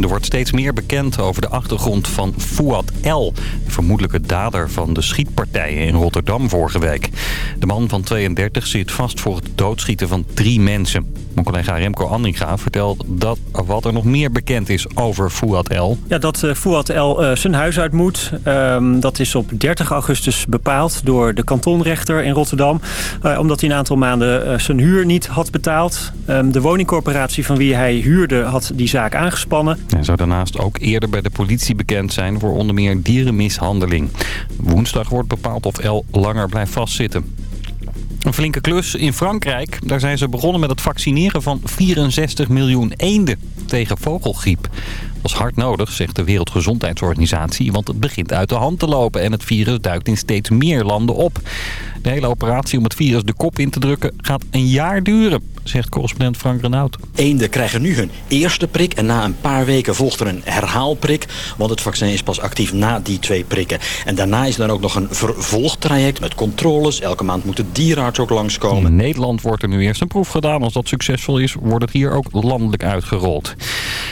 Er wordt steeds meer bekend over de achtergrond van Fouad L. De vermoedelijke dader van de schietpartijen in Rotterdam vorige week. De man van 32 zit vast voor het doodschieten van drie mensen. Mijn collega Remco Andringa vertelt dat wat er nog meer bekend is over Fouad L. Ja, dat uh, Fouad L uh, zijn huis uit moet. Um, dat is op 30 augustus bepaald door de kantonrechter in Rotterdam. Uh, omdat hij een aantal maanden zijn huur niet had betaald. Um, de woningcorporatie van wie hij huurde had die zaak aangespannen. Hij zou daarnaast ook eerder bij de politie bekend zijn voor onder meer dierenmishandeling. Woensdag wordt bepaald of L langer blijft vastzitten. Een flinke klus in Frankrijk. Daar zijn ze begonnen met het vaccineren van 64 miljoen eenden tegen vogelgriep. Dat is hard nodig, zegt de Wereldgezondheidsorganisatie, want het begint uit de hand te lopen en het virus duikt in steeds meer landen op. De hele operatie om het virus de kop in te drukken gaat een jaar duren, zegt correspondent Frank Renaud. Eenden krijgen nu hun eerste prik en na een paar weken volgt er een herhaalprik, want het vaccin is pas actief na die twee prikken. En daarna is er dan ook nog een vervolgtraject met controles. Elke maand moet de dierenarts ook langskomen. In Nederland wordt er nu eerst een proef gedaan. Als dat succesvol is, wordt het hier ook landelijk uitgerold.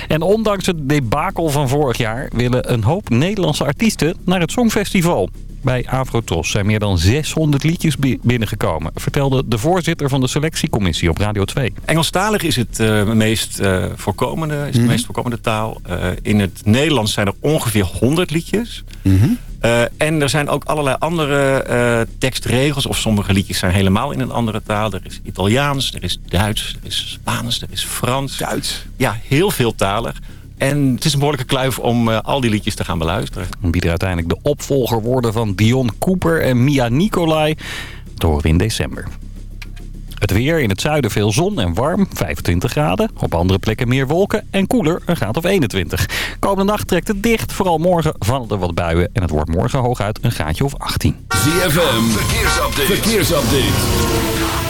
En ondanks het debakel van vorig jaar willen een hoop Nederlandse artiesten naar het Songfestival. Bij Afrotros zijn meer dan 600 liedjes binnengekomen, vertelde de voorzitter van de selectiecommissie op Radio 2. Engelstalig is het uh, meest uh, voorkomende, is de mm -hmm. meest voorkomende taal. Uh, in het Nederlands zijn er ongeveer 100 liedjes. Mm -hmm. Uh, en er zijn ook allerlei andere uh, tekstregels. Of sommige liedjes zijn helemaal in een andere taal. Er is Italiaans, er is Duits, er is Spaans, er is Frans. Duits? Ja, heel veel talig. En het is een behoorlijke kluif om uh, al die liedjes te gaan beluisteren. Wie er uiteindelijk de opvolger worden van Dion Cooper en Mia Nicolai. Dat horen we in december. Het weer in het zuiden veel zon en warm, 25 graden. Op andere plekken meer wolken en koeler, een graad of 21. Komende nacht trekt het dicht, vooral morgen vallen er wat buien. En het wordt morgen hooguit een graadje of 18. ZFM, verkeersupdate. verkeersupdate.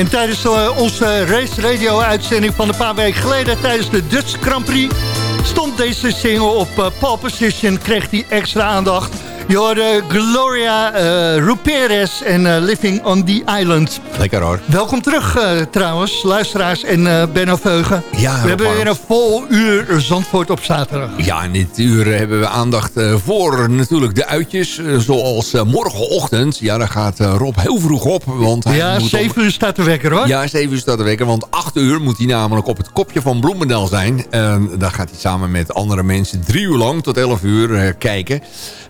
En tijdens onze race radio uitzending van een paar weken geleden... tijdens de Dutch Grand Prix stond deze single op pole position... kreeg die extra aandacht... Je hoorde Gloria uh, Ruperes en uh, Living on the Island. Lekker hoor. Welkom terug uh, trouwens, luisteraars en uh, Benno Veugen. Ja, we hebben weer een vol uur Zandvoort op zaterdag. Ja, in dit uur hebben we aandacht voor natuurlijk de uitjes. zoals morgenochtend. Ja, daar gaat Rob heel vroeg op. Want hij ja, 7 uur staat de wekker hoor. Ja, 7 uur staat de wekker. Want 8 uur moet hij namelijk op het kopje van Bloemendaal zijn. En daar gaat hij samen met andere mensen drie uur lang tot 11 uur kijken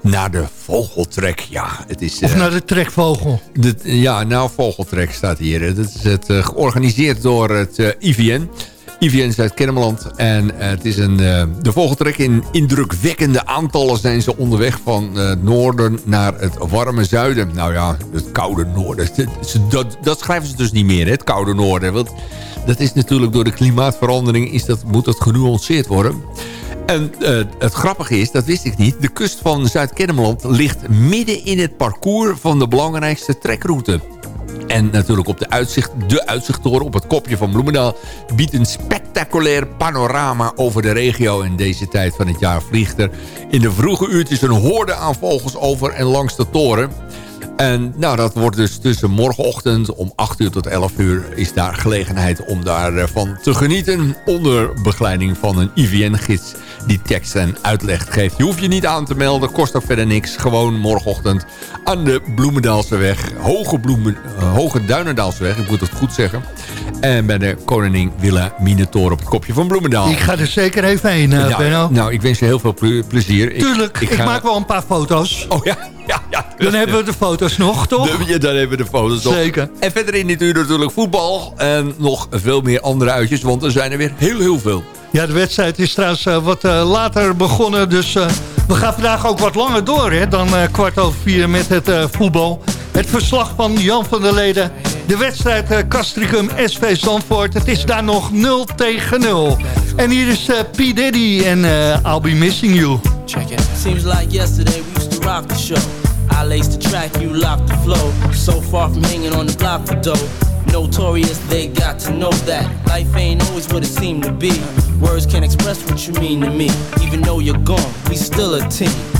naar de vogeltrek. Ja, het is, of naar de trekvogel. De, ja, nou, vogeltrek staat hier. Dat is het, uh, georganiseerd door het uh, IVN. IVN uit Kennemerland. En uh, het is een, de vogeltrek in indrukwekkende aantallen zijn ze onderweg van het noorden naar het warme zuiden. Nou ja, het koude noorden. Dat, dat schrijven ze dus niet meer, hè, het koude noorden. Want dat is natuurlijk door de klimaatverandering is dat, moet dat genuanceerd worden. En het grappige is, dat wist ik niet... de kust van Zuid-Kennemerland ligt midden in het parcours... van de belangrijkste trekroute. En natuurlijk op de uitzicht, de uitzichttoren op het kopje van Bloemendaal... biedt een spectaculair panorama over de regio. In deze tijd van het jaar vliegt er in de vroege uurtjes een hoorde aan vogels over en langs de toren... En nou, dat wordt dus tussen morgenochtend om 8 uur tot 11 uur... is daar gelegenheid om daarvan te genieten... onder begeleiding van een IVN-gids die tekst en uitleg geeft. Je hoeft je niet aan te melden, kost ook verder niks. Gewoon morgenochtend aan de Bloemendaalseweg. Hoge, Bloemen, uh, Hoge Duinendaalseweg, ik moet het goed zeggen. En bij de Koningin Villa Minetoren op het kopje van Bloemendaal. Ik ga er zeker even heen, uh, nou, Benno. Nou, ik wens je heel veel plezier. Tuurlijk, ik, ik, maak wel een paar foto's. Oh ja, ja, ja. Dan hebben we de foto's nog, toch? De, ja, dan hebben we de foto's nog. Zeker. En verder in dit uur natuurlijk voetbal. En nog veel meer andere uitjes, want er zijn er weer heel, heel veel. Ja, de wedstrijd is trouwens uh, wat uh, later begonnen. Dus uh, we gaan vandaag ook wat langer door hè, dan kwart over vier met het voetbal. Het verslag van Jan van der Leden. De wedstrijd Castricum SV Zandvoort. Het is daar nog 0 tegen 0. En hier is P. Diddy en I'll Be Missing You. Check it. Seems like yesterday we used to rock the show. I laced the track, you locked the flow. So far from hanging on the block for dough. Notorious, they got to know that life ain't always what it seemed to be. Words can't express what you mean to me. Even though you're gone, we still a team.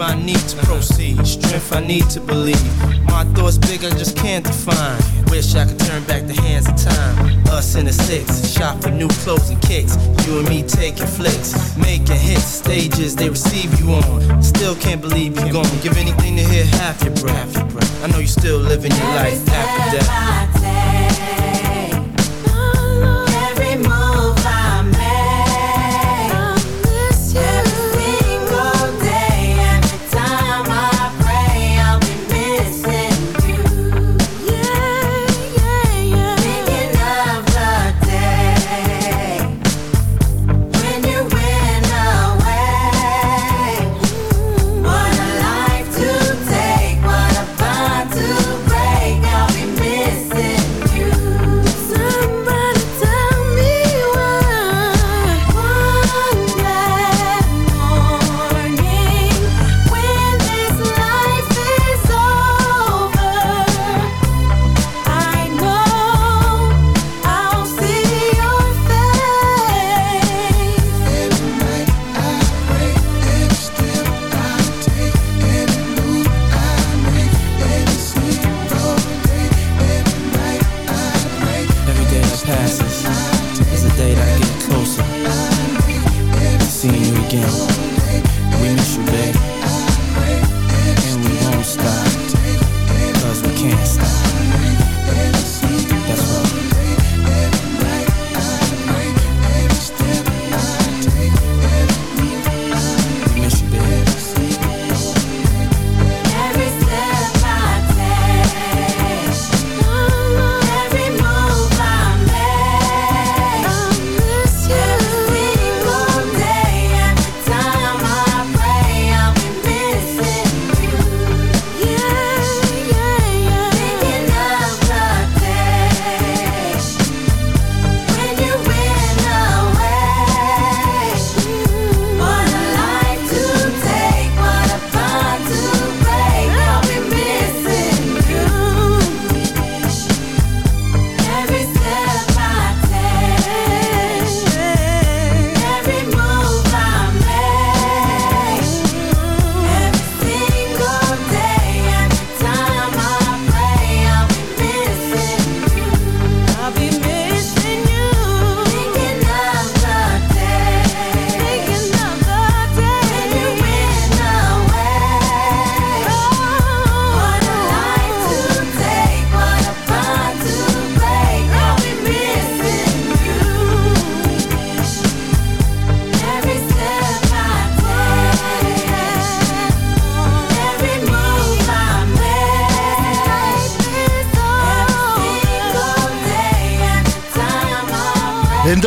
I need to proceed. Strength I need to believe. My thoughts big, I just can't define. Wish I could turn back the hands of time. Us in the six, shop for new clothes and kicks. You and me taking flicks, making hits, stages they receive you on. Still can't believe you're gone. Give anything to hear half your breath. I know you're still living your life after death.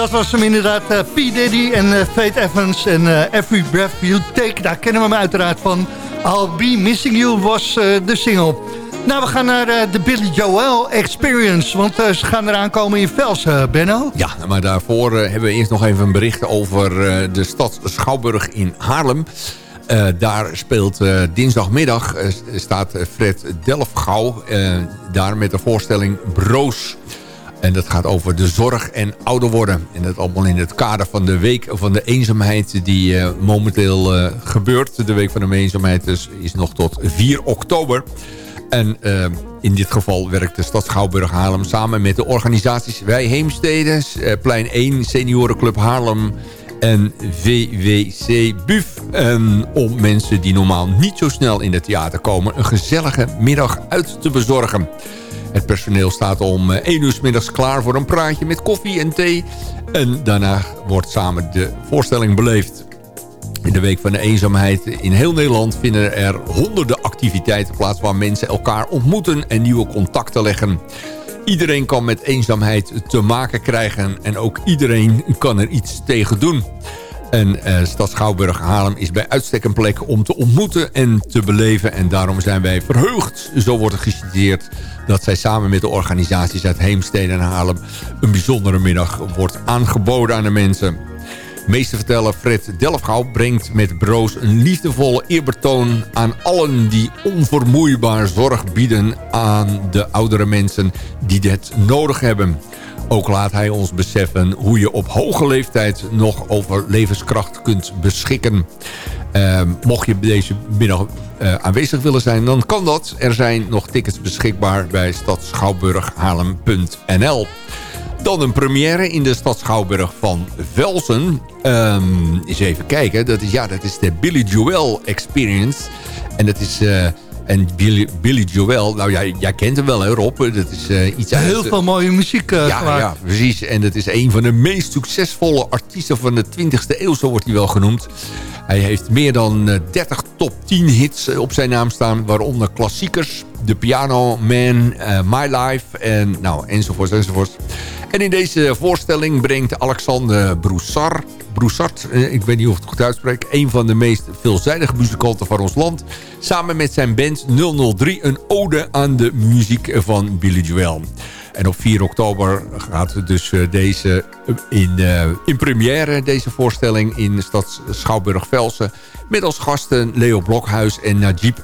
Dat was hem inderdaad uh, P. Diddy en uh, Fate Evans en uh, Every Breath You Take. Daar kennen we hem uiteraard van. I'll Be Missing You was de single. Nou, we gaan naar de Billy Joel Experience. Want ze gaan eraan komen in Vels, Benno. Ja, maar daarvoor hebben we eerst nog even een bericht over de stad Schouwburg in Haarlem. Daar speelt dinsdagmiddag, staat Fred Delfgauw daar met de voorstelling Broos. En dat gaat over de zorg en ouder worden. En dat allemaal in het kader van de week van de eenzaamheid die momenteel gebeurt. De week van de eenzaamheid dus is nog tot 4 oktober. En in dit geval werkt de stad Schouwburg Haarlem samen met de organisaties Wij Heemsteden, Plein 1, Seniorenclub Haarlem en VWC Buf. om mensen die normaal niet zo snel in het theater komen... een gezellige middag uit te bezorgen. Het personeel staat om 1 eh, uur middags klaar voor een praatje met koffie en thee. En daarna wordt samen de voorstelling beleefd. In de Week van de Eenzaamheid in heel Nederland vinden er honderden activiteiten plaats... waar mensen elkaar ontmoeten en nieuwe contacten leggen. Iedereen kan met eenzaamheid te maken krijgen en ook iedereen kan er iets tegen doen. En uh, Stad Schouwburg Haarlem is bij uitstek een plek om te ontmoeten en te beleven. En daarom zijn wij verheugd, zo wordt er geciteerd... dat zij samen met de organisaties uit Heemstede en Haarlem... een bijzondere middag wordt aangeboden aan de mensen. Meesterverteller Fred Delfgauw brengt met Broos een liefdevolle eerbetoon aan allen die onvermoeibaar zorg bieden aan de oudere mensen die dit nodig hebben. Ook laat hij ons beseffen hoe je op hoge leeftijd nog over levenskracht kunt beschikken. Uh, mocht je deze middag uh, aanwezig willen zijn, dan kan dat. Er zijn nog tickets beschikbaar bij stadschouwburghaarlem.nl. Dan een première in de stad Schouwburg van Velsen. Um, eens even kijken. Dat is, ja, dat is de Billy Joel Experience. En dat is... Uh, en Billy, Billy Joel, nou ja, jij kent hem wel hè Rob. Dat is uh, iets uit... Heel veel mooie muziek uh, ja, ja, precies. En dat is een van de meest succesvolle artiesten van de 20e eeuw, zo wordt hij wel genoemd. Hij heeft meer dan 30 top 10 hits op zijn naam staan, waaronder klassiekers. The Piano Man, uh, My Life en nou, enzovoort enzovoort. En in deze voorstelling brengt Alexander Broussard, Broussard eh, ik weet niet of ik het goed uitspreek... een van de meest veelzijdige muzikanten van ons land... samen met zijn band 003 een ode aan de muziek van Billy Joel. En op 4 oktober gaat dus eh, deze in, uh, in première, deze voorstelling in de stad Schouwburg-Velsen. Met als gasten Leo Blokhuis en Najib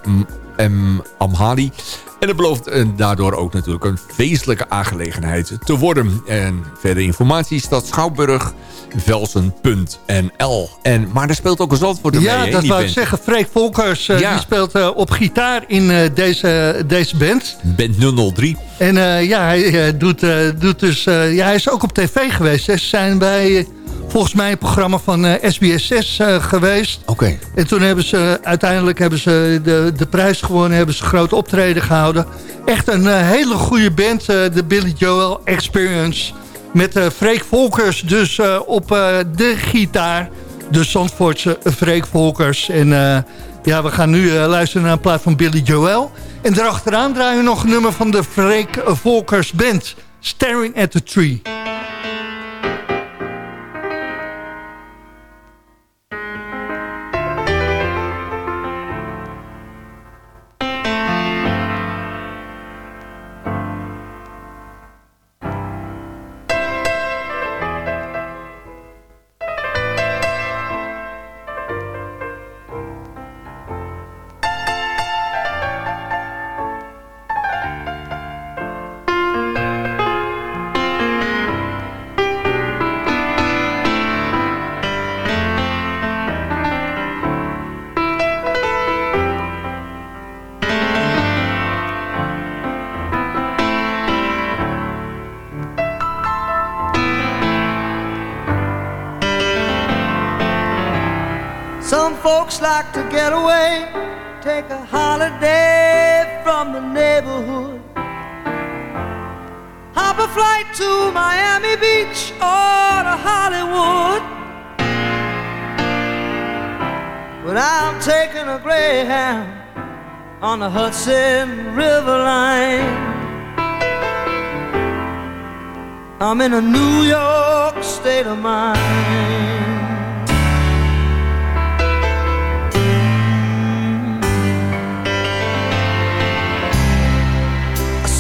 M. Amhali. En het belooft eh, daardoor ook natuurlijk een feestelijke aangelegenheid te worden. En verder informatie staat schouwburgvelsen.nl. En, maar er speelt ook een Zandvoort erbij. Ja, dat wou ik zeggen. Freek Volkers uh, die speelt uh, op gitaar in uh, deze, deze band. Band 003. En ja, hij, doet, doet dus, ja, hij is ook op tv geweest. Ze zijn bij volgens mij een programma van uh, eh, SBS6 uh, eh, geweest. Oké. En toen hebben ze uiteindelijk hebben ze de, de prijs gewonnen, hebben ze groot optreden gehouden. Echt een uh, hele goede band, de Billy Joel Experience. Met Freek Volkers dus op de gitaar. De Zandvoortse Freek Volkers. En ja, we gaan nu luisteren naar een plaat van Billy Joel. En daarachteraan draaien we nog een nummer van de Freek Volkers Band. Staring at the Tree. Like to get away, take a holiday from the neighborhood. Hop a flight to Miami Beach or to Hollywood. But I'm taking a Greyhound on the Hudson River line. I'm in a New York state of mind.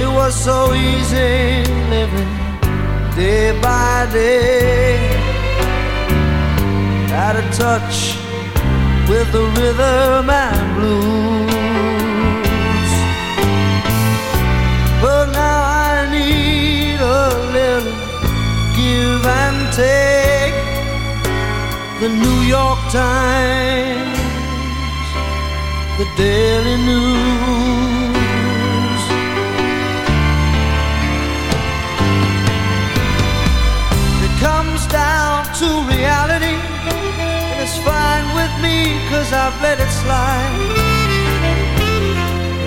It was so easy living day by day. Out of touch with the rhythm and blues. But now I need a little give and take. The New York Times, the Daily News. Cause I've let it slide.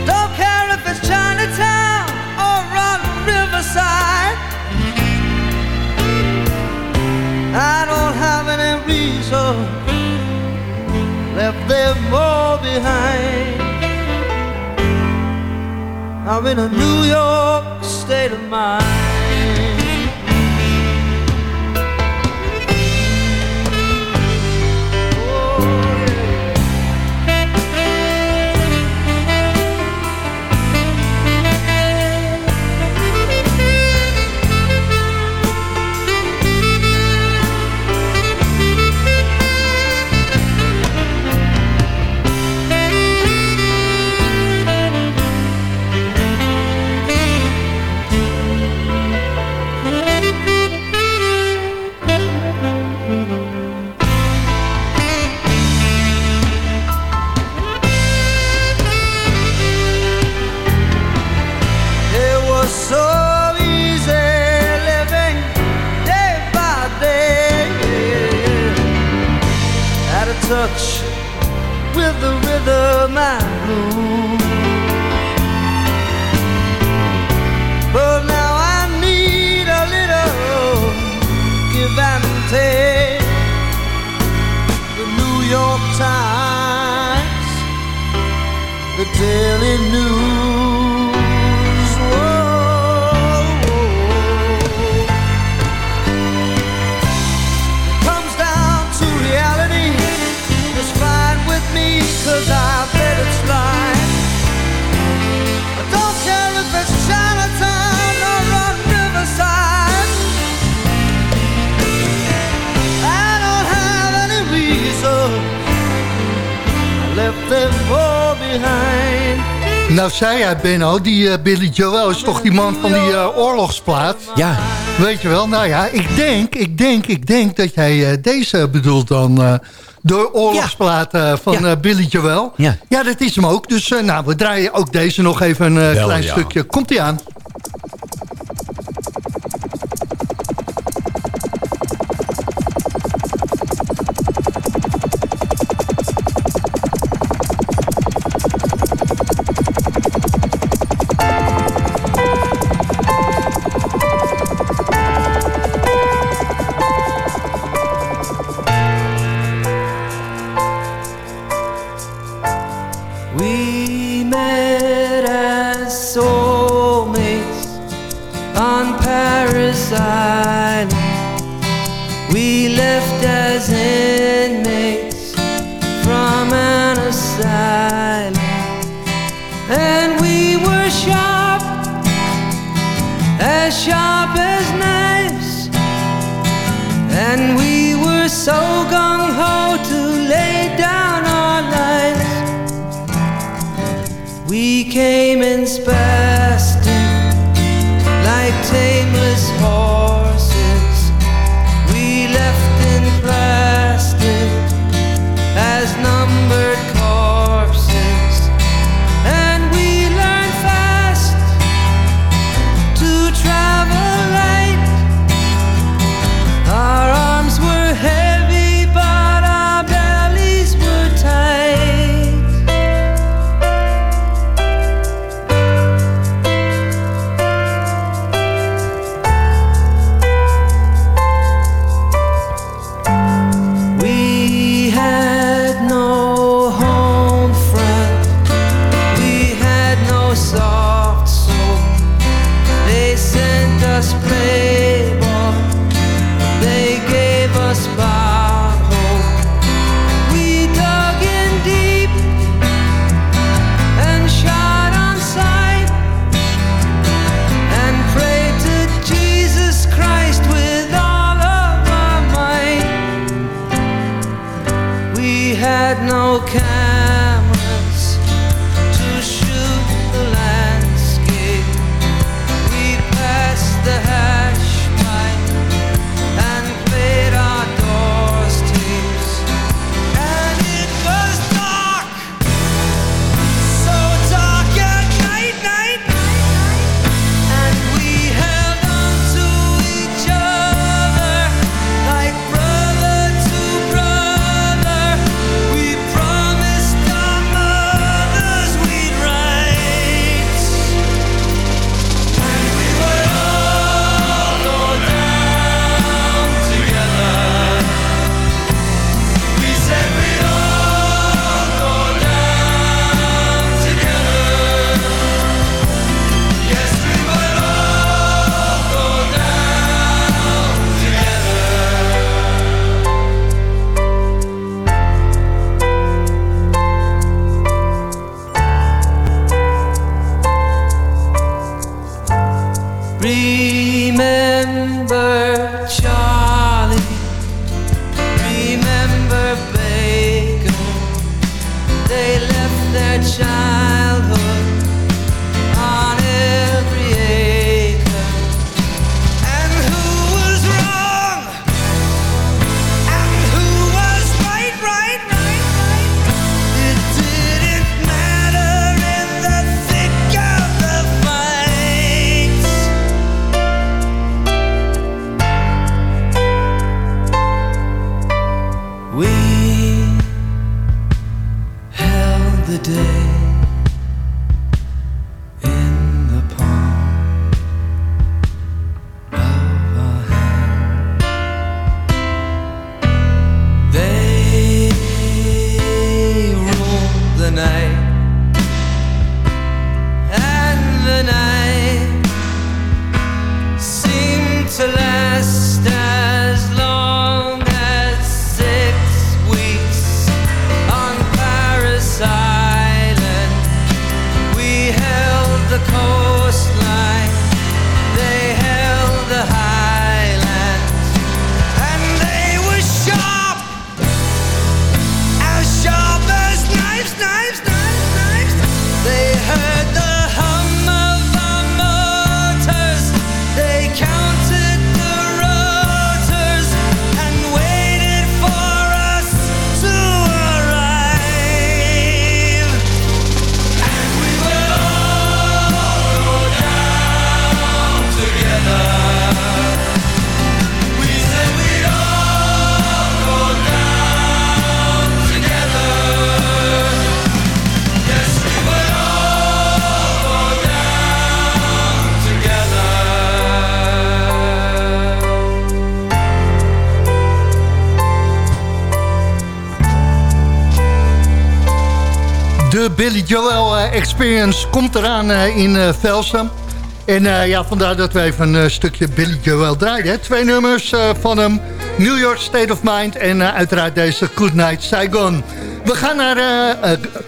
Don't care if it's Chinatown or on Riverside. I don't have any reason left them all behind. I'm in a New York state of mind. The Nou zei jij, Benno, die eh, Billy Joel is toch die man van die eh, oorlogsplaat? Ja. Weet je wel, nou ja, ik denk, ik denk, ik denk dat jij eh, deze bedoelt dan. eh, de oorlogsplaat van eh, Billy Joel. Ja. ja, dat is hem ook. Dus eh, nou, we draaien ook deze nog even een eh, Wel, klein ja. stukje. Komt-ie aan. Came in spastic Billy Joel eh, Experience komt eraan eh, in eh, Velsen. En ja, vandaar dat we even een stukje Billy Joel draaien. Hè. Twee nummers van hem. New York State of Mind en uiteraard deze Good Night Saigon. We gaan naar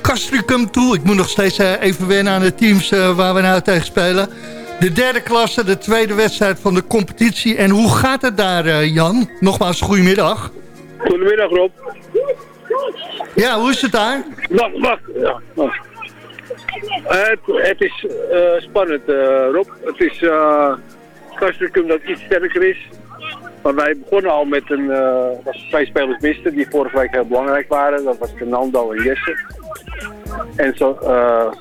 Castricum toe. Ik moet nog steeds even wennen aan de teams waar we nou tegen spelen. De derde klasse, de tweede wedstrijd van de competitie. En hoe gaat het daar, Jan? Nogmaals, goedemiddag. Goedemiddag Rob. Ja, hoe is het daar? Wacht, wacht. Ja. Eh, het, het is eh, spannend eh, Rob. Het is uh, Castricum dat iets sterker is. Maar wij begonnen al met een, eh was twee spelers misten die vorige week heel belangrijk waren. Dat was Fernando en Jesse. En zo, eh,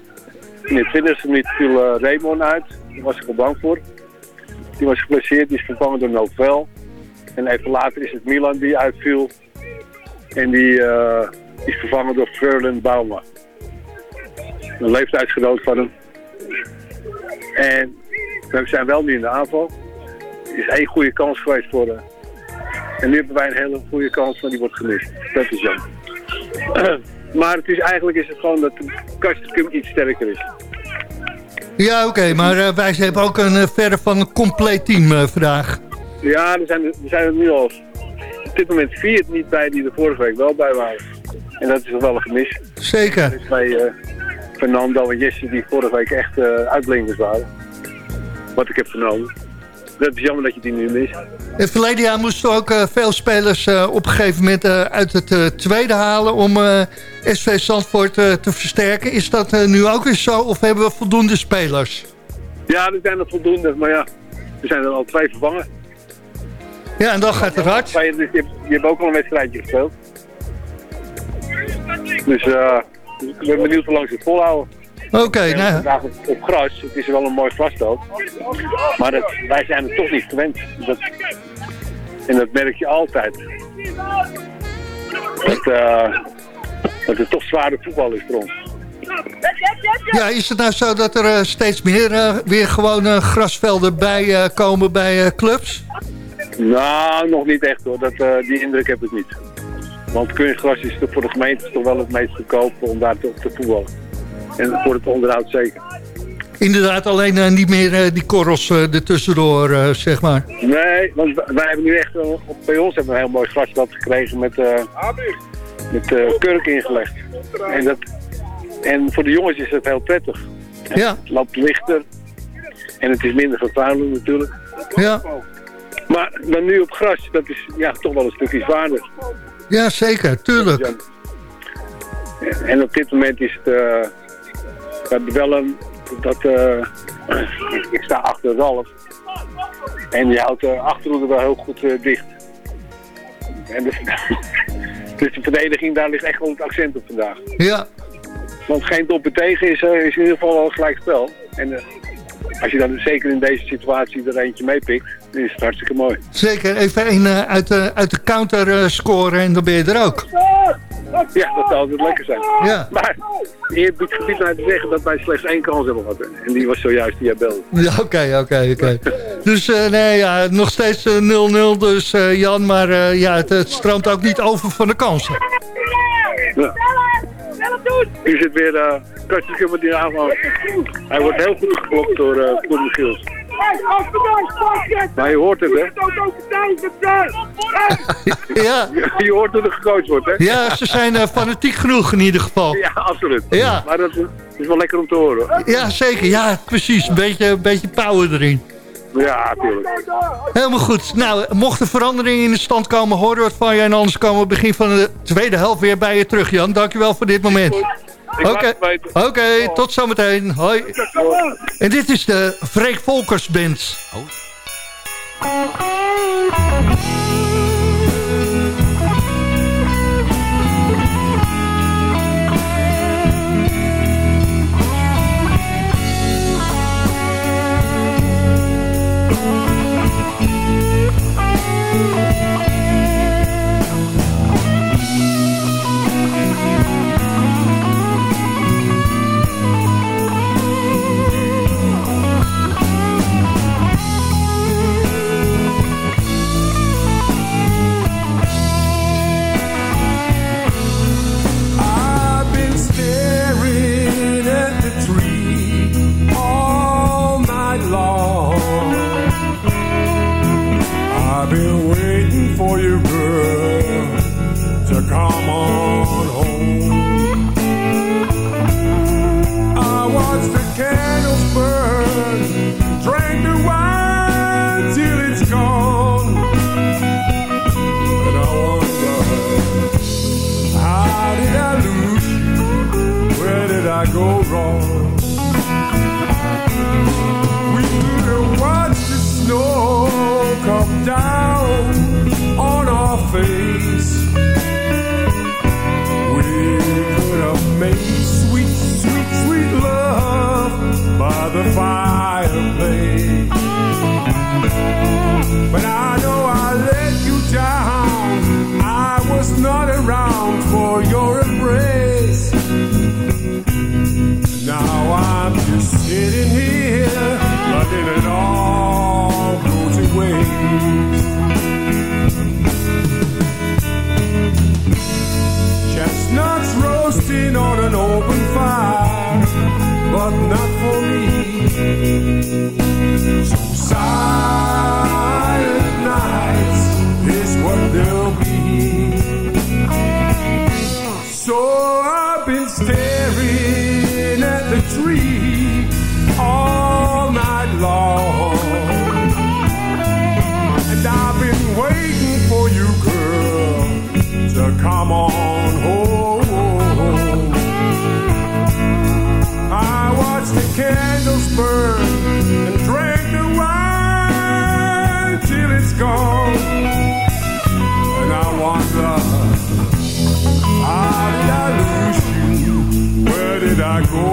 in de twintigste viel eh, Raymond uit. Daar was ik al bang voor. Die was geblesseerd, die is vervangen door Novel. En even later is het Milan die uitviel. En die eh, is vervangen door Freulen Bauma. Een leeftijdsgenoot van hem. En we zijn wel nu in de aanval. Er is één goede kans geweest voor hem. En nu hebben wij een hele goede kans, maar die wordt gemist. Dat is jammer. maar het is, eigenlijk is het gewoon dat de Castricum iets sterker is. Ja, oké, maar eh, wij hebben ook een eh, verre van een compleet team eh, vandaag. Ja, er zijn, er zijn er nu al op dit moment vier niet bij die er vorige week wel bij waren. En dat is wel een gemis. Zeker. Is bij eh, Fernando en Jesse die vorige week echt eh uitblinkers waren. Wat ik heb vernomen. dat is jammer dat je die nu mist. In verleden jaar moesten ook eh, veel spelers op een gegeven moment uit het tweede halen... om SV Zandvoort te versterken. Is dat nu ook weer zo of hebben we voldoende spelers? Ja, er zijn er voldoende, maar ja, er zijn er al twee vervangen. Ja, en dan gaat het hard. Dus je, hebt, je hebt ook al een wedstrijdje gespeeld. Dus eh, ik ben benieuwd hoe lang ze het volhouden. Oké, En nou, vandaag op, op gras, het is wel een mooi grasveld. Maar dat, wij zijn het toch niet gewend. Dat, en dat merk je altijd. Dat, eh, dat het toch zware voetbal is voor ons. ja, is het nou zo dat er eh, steeds meer weer gewoon grasvelden bij komen bij clubs? Nou, nog niet echt hoor. Dat, eh, die indruk heb ik niet. Want kunstgras is voor de gemeente toch wel het meest goedkoop om daar te, op te voetballen. En voor het onderhoud zeker. Inderdaad, alleen eh, niet meer eh, die korrels eh ertussendoor, zeg maar. Nee, want wij hebben nu echt, bij ons hebben we een heel mooi grasveld gekregen met, met kurk ingelegd. En, dat, en voor de jongens is dat heel prettig. Ja. Het loopt lichter en het is minder vervuilend natuurlijk. Ja, Maar dan nu op gras, dat is ja, toch wel een stukje zwaarder. ja zeker, tuurlijk. En op dit moment is het, we hebben wel een, dat, eh, ik sta achter Ralf. En die houdt de achterhoede wel heel goed eh, dicht. En dus, dus de verdediging, daar ligt echt wel het accent op vandaag. Ja, Want geen doppen tegen is, is in ieder geval wel een gelijk spel. En als je dan zeker in deze situatie er eentje meepikt, dan is hartstikke mooi. zeker. Even een eh, uit, de, uit de counter eh, scoren en dan ben je er ook. Ja, dat zou altijd lekker zijn. Ja. Maar je biedt gebied naar te zeggen dat wij slechts één kans hebben gehad. En die was zojuist die jij belde. Ja, oké, oké, oké. Dus eh, nee, ja, nog steeds eh, 0-0 dus Jan, maar ja, het, het stroomt ook niet over van de kansen. Ja. Hier zit weer uh, Kastje met die aanval. Hij wordt heel goed geblokt door uh, Koen Giels. Maar je hoort het, hè? Ja. Je hoort hoe er gecoacht wordt, hè? Ja, ze zijn eh, fanatiek genoeg in ieder geval. Ja, absoluut. Ja. Maar dat is, is wel lekker om te horen. Ja, zeker. Ja, precies. Een beetje, een beetje power erin. Ja, natuurlijk. Helemaal goed. Nou, mocht er verandering in de stand komen, horen we het van je. En anders komen we begin van de tweede helft weer bij je terug, Jan. Dankjewel voor dit moment. Oké, weten. Oké, tot zometeen. Hoi. En dit is de Freek Volkers Band. I've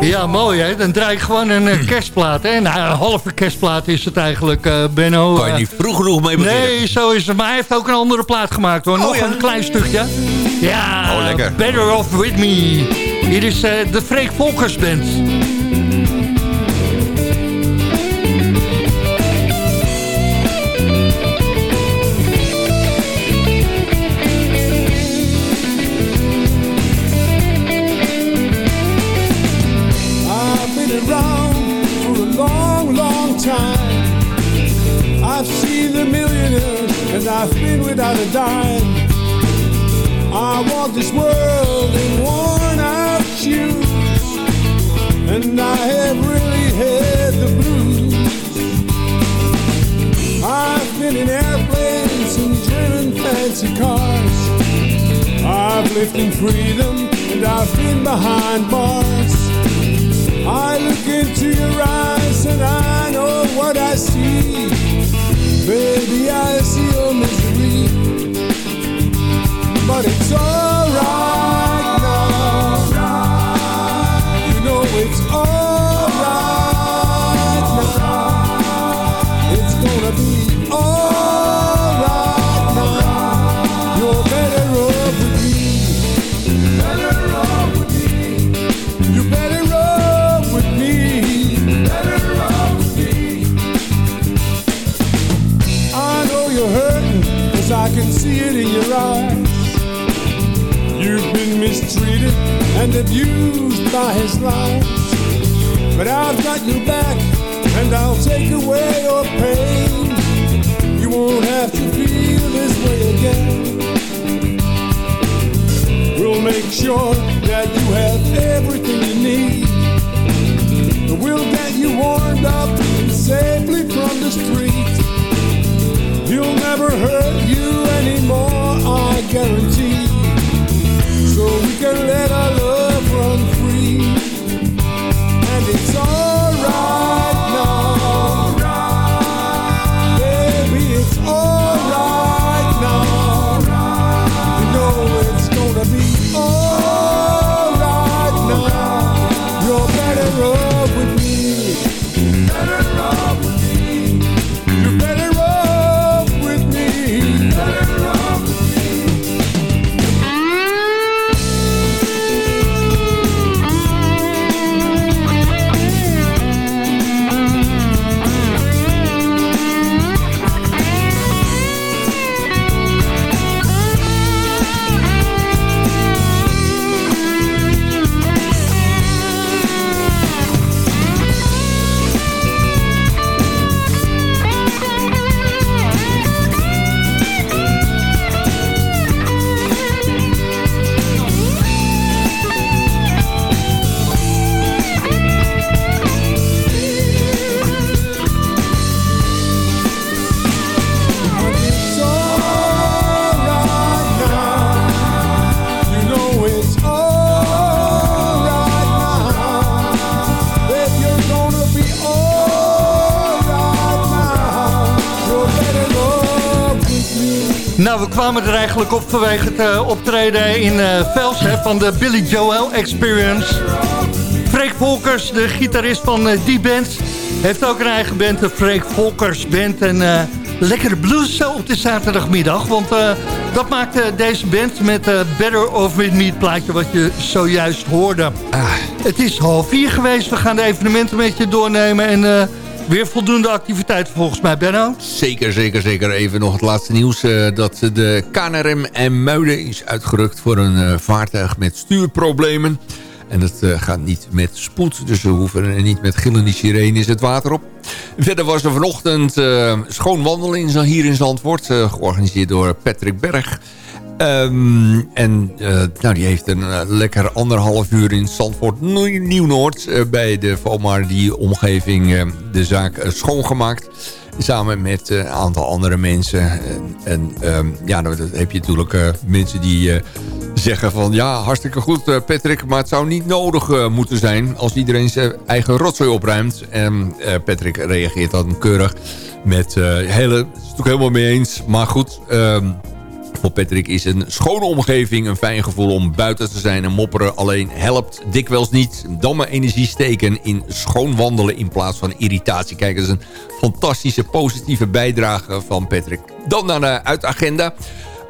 Ja, mooi hè. Dan draai ik gewoon een eh, kerstplaat. Hè? Nou, een halve kerstplaat is het eigenlijk, eh, Benno. Kan je niet vroeg genoeg mee beginnen? Nee, zo is het. Maar hij heeft ook een andere plaat gemaakt hoor. Nog Oh, ja? een klein stukje. Ja, Oh, lekker. Better Off With Me. Hier is eh, de Freek Volkers Band. I've been without a dime. I walk this world in worn out shoes, and I have really had the blues. I've been in airplanes and driven fancy cars. I've lived in freedom and I've been behind bars. I look into your eyes and I know what I see. Baby, I see your misery. But it's alright can see it in your eyes. You've been mistreated and abused by his lies. But I've got your back and I'll take away your pain. You won't have to feel this way again. We'll make sure that you have everything you need. We'll get you warmed up safely from the street. He'll never hurt you anymore, I guarantee. So we can let our love run free. And it's alright Nou, we kwamen er eigenlijk op vanwege het eh, optreden in eh Vels hè, van de Billy Joel Experience. Freek Volkers, de gitarist van eh, die band, heeft ook een eigen band, de Freek Volkers Band. En lekkere blues op de zaterdagmiddag, want dat maakt eh, deze band met Better Off With Me, het plaatje wat je zojuist hoorde. Het is half vier geweest, we gaan de evenementen met je doornemen en... Weer voldoende activiteit volgens mij, Benno. Zeker, zeker, zeker. Even nog het laatste nieuws. eh, dat de KNRM en Muiden is uitgerukt voor een eh, vaartuig met stuurproblemen. En dat eh, gaat niet met spoed. Dus we hoeven niet met gillende sirene is het water op. Verder was er vanochtend schoon wandelen hier in Zandvoort. georganiseerd door Patrick Berg. Ehm, en eh, nou, die heeft een eh, lekker anderhalf uur in Zandvoort Nieuw- Nieuw-Noord... eh, bij de VOMAR die omgeving de zaak schoongemaakt. Samen met een aantal andere mensen. En, ehm, ja, nou, dat heb je natuurlijk mensen die zeggen van... ja, hartstikke goed Patrick, maar het zou niet nodig moeten zijn... als iedereen zijn eigen rotzooi opruimt. En Patrick reageert dan keurig met... hele, het is het ook helemaal mee eens, maar goed... ehm, Voor Patrick is een schone omgeving een fijn gevoel om buiten te zijn en mopperen. Alleen helpt dikwijls niet. Dan maar energie steken in schoon wandelen in plaats van irritatie. Kijk, dat is een fantastische positieve bijdrage van Patrick. Dan naar de uitagenda.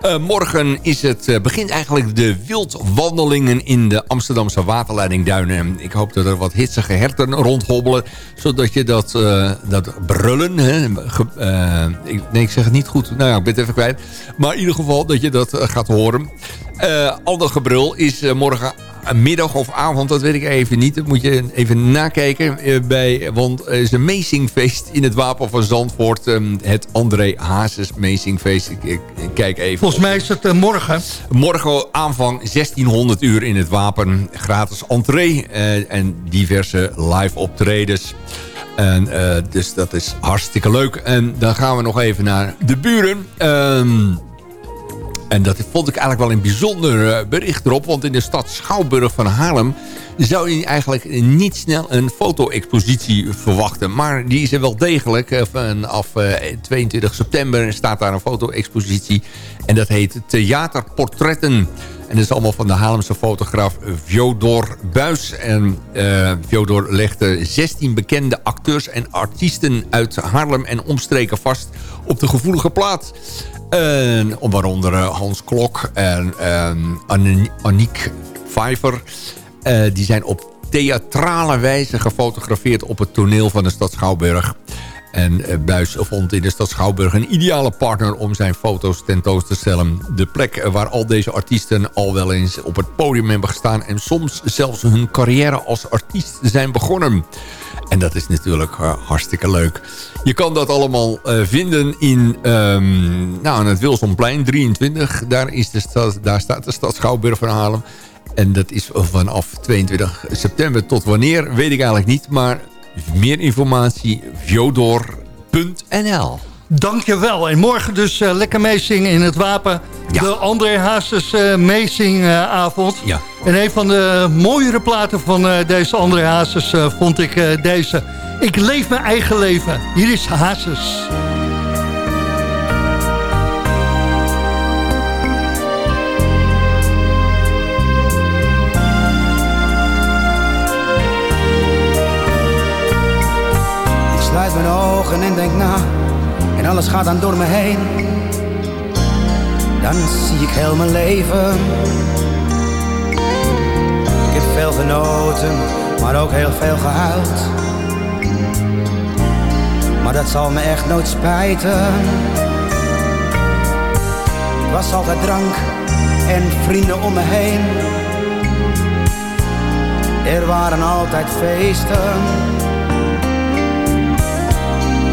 Uh, morgen is het, uh, begint eigenlijk de wildwandelingen in de Amsterdamse waterleidingduinen. Ik hoop dat er wat hitsige herten rondhobbelen. Zodat je dat, uh, dat brullen... Hè, ik, nee, ik zeg het niet goed. Nou ja, ik ben het even kwijt. Maar in ieder geval dat je dat gaat horen. ander gebrul is morgen middag of avond, dat weet ik even niet. Dat moet je even nakijken. bij, want er is een meezingfeest in het Wapen van Zandvoort. het André Hazes meezingfeest. Ik, ik, kijk even. Volgens mij is het uh, morgen. Morgen aanvang 1600 uur in het Wapen. Gratis entree uh, en diverse live optredens. En, dus dat is hartstikke leuk. En dan gaan we nog even naar de buren. Um, en dat vond ik eigenlijk wel een bijzonder eh, bericht erop. Want in de stad Schouwburg van Haarlem zou je eigenlijk niet snel een foto-expositie verwachten. Maar die is er wel degelijk. Eh, vanaf 22 eh, september staat daar een foto-expositie. En dat heet Theaterportretten. En dat is allemaal van de Haarlemse fotograaf Fjodor Buis. En uh, Fjodor legde 16 bekende acteurs en artiesten uit Haarlem en omstreken vast op de gevoelige plaat. En, waaronder eh, Hans Klok en uh, Aniek Vijver. Uh, die zijn op theatrale wijze gefotografeerd op het toneel van de stad Schouwburg. En uh, Buis vond in de stad Schouwburg een ideale partner om zijn foto's tentoon te stellen. De plek waar al deze artiesten al wel eens op het podium hebben gestaan... en soms zelfs hun carrière als artiest zijn begonnen. En dat is natuurlijk uh, hartstikke leuk. Je kan dat allemaal uh, vinden in um, nou, het Wilsonplein 23. Daar, is de stad, daar staat de stad Schouwburg van Haarlem. En dat is vanaf 22 september tot wanneer, weet ik eigenlijk niet. Maar meer informatie, viodor.nl. Dankjewel. En morgen dus uh, lekker meezingen in het Wapen. Ja. De André Hazes uh, meezingavond. Uh, ja. En een van de mooiere platen van uh, deze André Hazes vond ik deze. Ik leef mijn eigen leven. Hier is Hazes. Ik sluit mijn ogen en denk na en alles gaat dan door me heen. Dan zie ik heel mijn leven. Ik heb veel genoten, maar ook heel veel gehuild. Maar dat zal me echt nooit spijten. Ik was altijd drank en vrienden om me heen. Er waren altijd feesten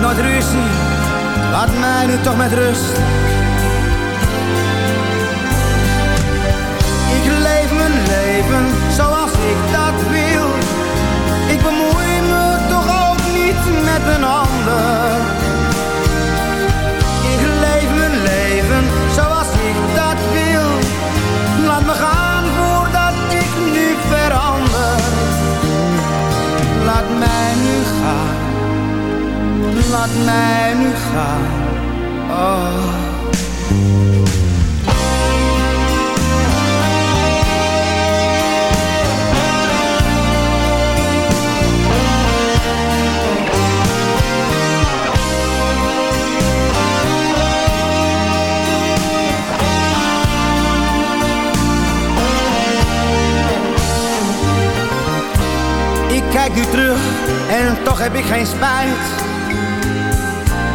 maak nooit ruzie, laat mij nu toch met rust. laat mij nu gaan. Oh. kijk nu terug en toch heb ik geen spijt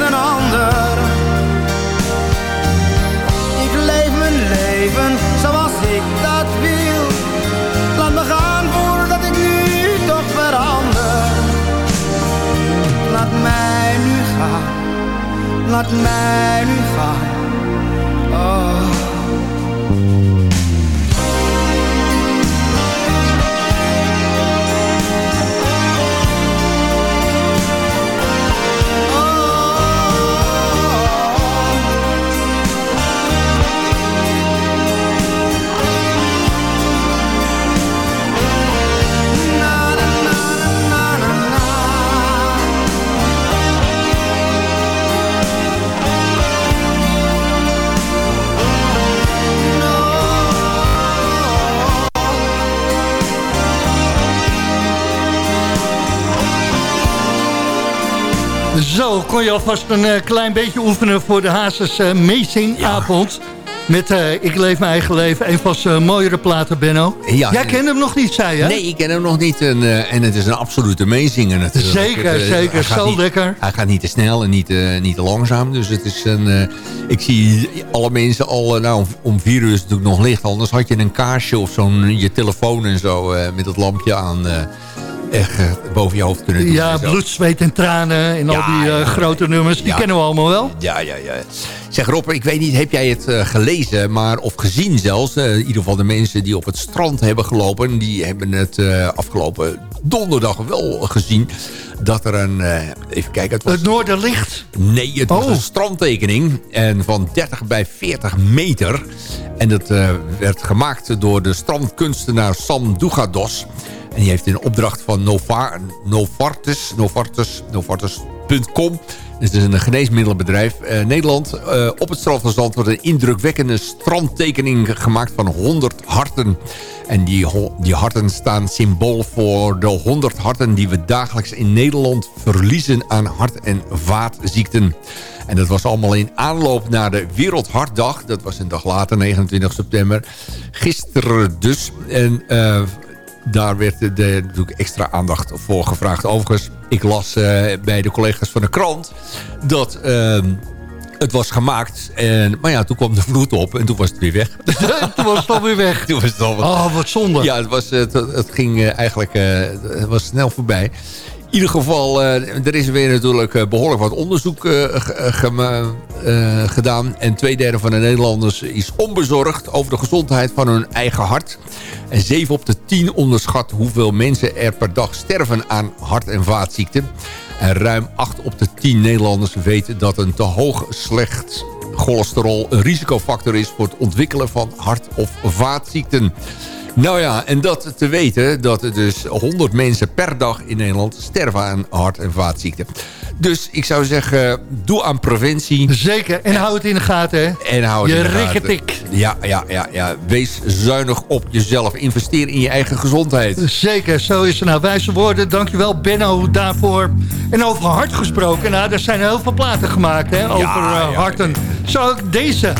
Een ander. Ik leef mijn leven zoals ik dat wil. Laat me gaan voordat ik nu toch verander. Laat mij nu gaan, laat mij nu gaan. Kon je alvast een eh, klein beetje oefenen voor de Hazes uh, Meezingavond. Met eh, Ik leef mijn eigen leven, een van zijn mooiere platen, Benno. Ja, Jij kent hem nog niet, zei je? Nee, ik ken hem nog niet. En, en het is een absolute meezinger natuurlijk. Zeker, Het, zeker. Zo niet- lekker. Hij gaat niet te snel en niet, niet te langzaam. Dus het is een... ik zie alle mensen al... nou, om, vier uur is het natuurlijk nog licht. Anders had je een kaarsje of zo'n je telefoon en zo... met het lampje aan... echt eh, boven je hoofd kunnen doen. Ja, bloed, zweet en tranen en al die eh, grote nummers. Die Ja. kennen we allemaal wel. Ja, ja, ja. Zeg Rob, ik weet niet, heb jij het eh, gelezen, maar of gezien zelfs? in ieder geval de mensen die op het strand hebben gelopen... die hebben het afgelopen donderdag wel gezien... dat er een... even kijken, het was... Het Noorderlicht. Nee, het was Oh. een strandtekening en van 30 bij 40 meter. En dat werd gemaakt door de strandkunstenaar Sam Dougados. En die heeft in opdracht van Nova, Novartis, Novartis, Novartis.com... Het is een geneesmiddelenbedrijf. eh, Nederland eh, op het strand van wordt een indrukwekkende strandtekening gemaakt van 100 harten. En die, die harten staan symbool voor de 100 harten die we dagelijks in Nederland verliezen aan hart- en vaatziekten. En dat was allemaal in aanloop naar de Wereldhartdag. Dat was een dag later, 29 september. Gisteren dus. En eh, daar werd de, natuurlijk extra aandacht voor gevraagd. Overigens, ik las eh, bij de collega's van de krant... dat ehm, het was gemaakt. En, maar ja, toen kwam de vloed op en toen was het weer weg. Toen was het alweer weg. Toen was het al Oh, wat zonde. Ja, het, was, het, het ging eh, eigenlijk eh, het was snel voorbij. In ieder geval, eh, er is weer natuurlijk eh, behoorlijk wat onderzoek eh, gedaan. En twee derde van de Nederlanders is onbezorgd over de gezondheid van hun eigen hart. En 7 op de 10 onderschat hoeveel mensen er per dag sterven aan hart- en vaatziekten. En ruim 8 op de 10 Nederlanders weten dat een te hoog slecht cholesterol een risicofactor is voor het ontwikkelen van hart- of vaatziekten. Nou ja, en dat te weten dat er dus 100 mensen per dag in Nederland sterven aan hart- en vaatziekten. Dus ik zou zeggen, doe aan preventie. Zeker, en hou het in de gaten, hè. En hou het Je in de gaten. rikketik. Ja, ja, ja, ja. Wees zuinig op jezelf. Investeer in je eigen gezondheid. Zeker, zo is het. Nou, wijze woorden. Dankjewel Benno daarvoor. En over hart gesproken. Nou, er zijn heel veel platen gemaakt hè, over eh, ja, harten. Zo ook deze.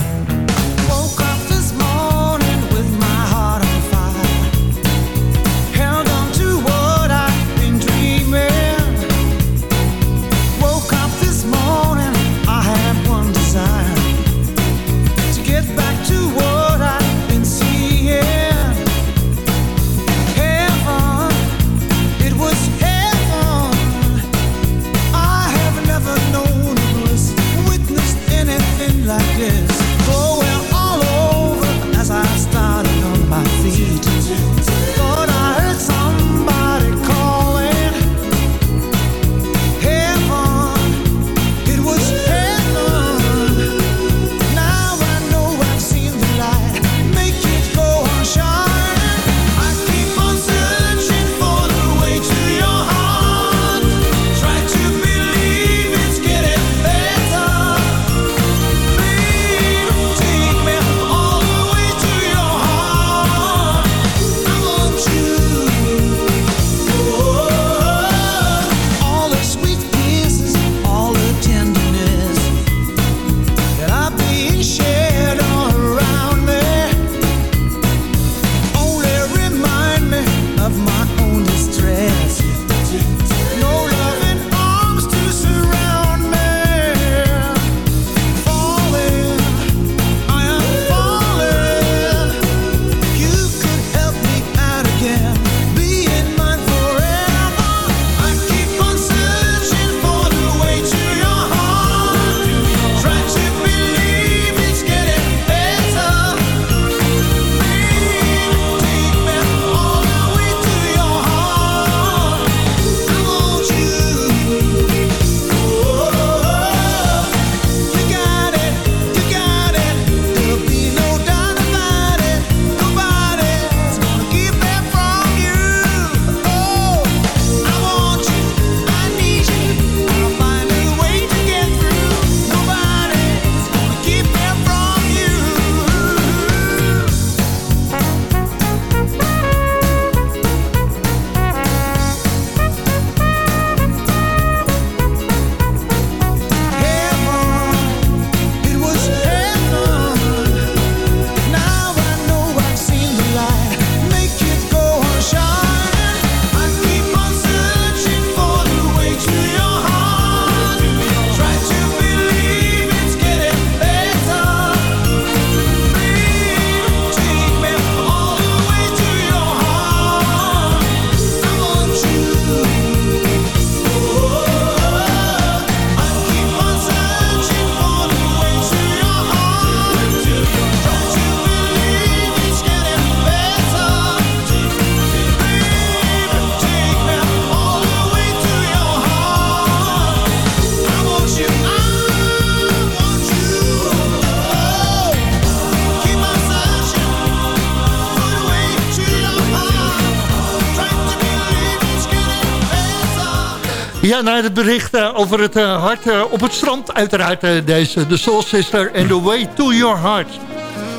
Ja, naar het bericht eh, over het eh, hart eh, op het strand. Uiteraard eh, deze, de Soul Sister and the Way to Your Heart.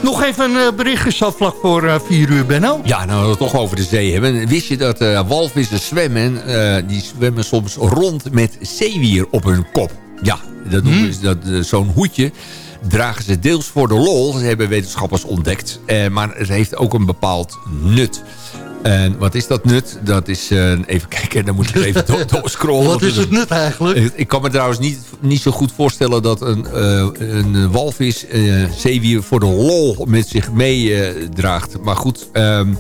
Nog even een uh, bericht, zo vlak voor uh, vier uur, Benno. Ja, nou we het toch over de zee hebben. Wist je dat uh, walvissen zwemmen, die zwemmen soms rond met zeewier op hun kop? Ja, dat doen hmm. dat zo'n hoedje dragen ze deels voor de lol. Ze hebben wetenschappers ontdekt. maar het heeft ook een bepaald nut. En wat is dat nut? Dat is, uh, even kijken, dan moet ik even door, doorscrollen. wat is het nut eigenlijk? Ik kan me trouwens niet, niet zo goed voorstellen dat een, uh, een walvis uh, zeewier voor de lol met zich meedraagt. maar goed, um,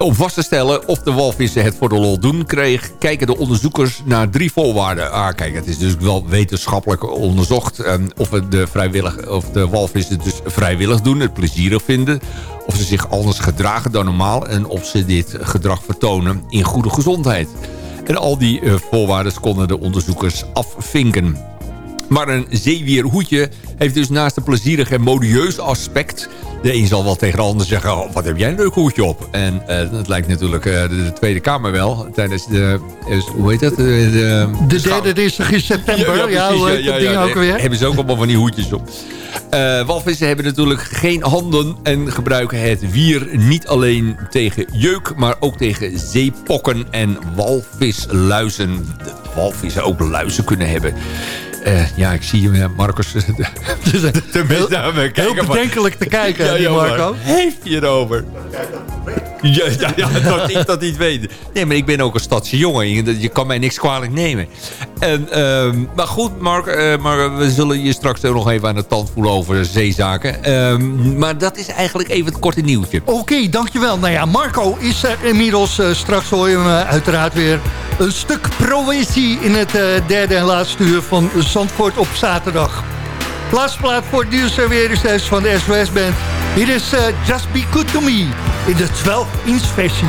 om vast te stellen of de walvissen het voor de lol doen... Kreeg, kijken de onderzoekers naar drie voorwaarden. Ah, kijk, het is dus wel wetenschappelijk onderzocht... Um, of, de vrijwillig, of de walvissen het dus vrijwillig doen, het plezierig vinden... of ze zich anders gedragen dan normaal... en of ze dit gedrag vertonen in goede gezondheid. En al die uh, voorwaarden konden de onderzoekers afvinken. Maar een zeewierhoedje heeft dus naast een plezierig en modieus aspect... De een zal wel tegen de ander zeggen, oh, wat heb jij een leuk hoedje op? En uh, dat lijkt natuurlijk uh, de, de, Tweede Kamer wel. Tijdens de, is, hoe heet dat? De, de, de derde dinsdag in september. Ja, ja, ook weer? Hebben ze ook allemaal van die hoedjes op. Uh, walvissen hebben natuurlijk geen handen en gebruiken het wier niet alleen tegen jeuk, maar ook tegen zeepokken en walvisluizen. Walvissen ook luizen kunnen hebben. Uh, ja, ik zie hem, Marcus. heel, heel bedenkelijk te kijken, ja, die Marco. Heeft hij erover? Ja, ja, ja dat ik dat niet weet. Nee, maar ik ben ook een stadse jongen. Je kan mij niks kwalijk nemen. En, uh, maar goed, Mark, uh, maar we zullen je straks ook nog even aan de tand voelen over zeezaken. Uh, maar dat is eigenlijk even het korte nieuwtje. Oké, dankjewel. Nou ja, Marco is er inmiddels. Uh, straks hoor je hem uiteraard weer een stuk provincie in het derde en laatste uur van Zandvoort op zaterdag. Plaatsplaat voor het nieuws weer van de SOS Band. Hier is uh, Just Be Good To Me in de 12-inch versie.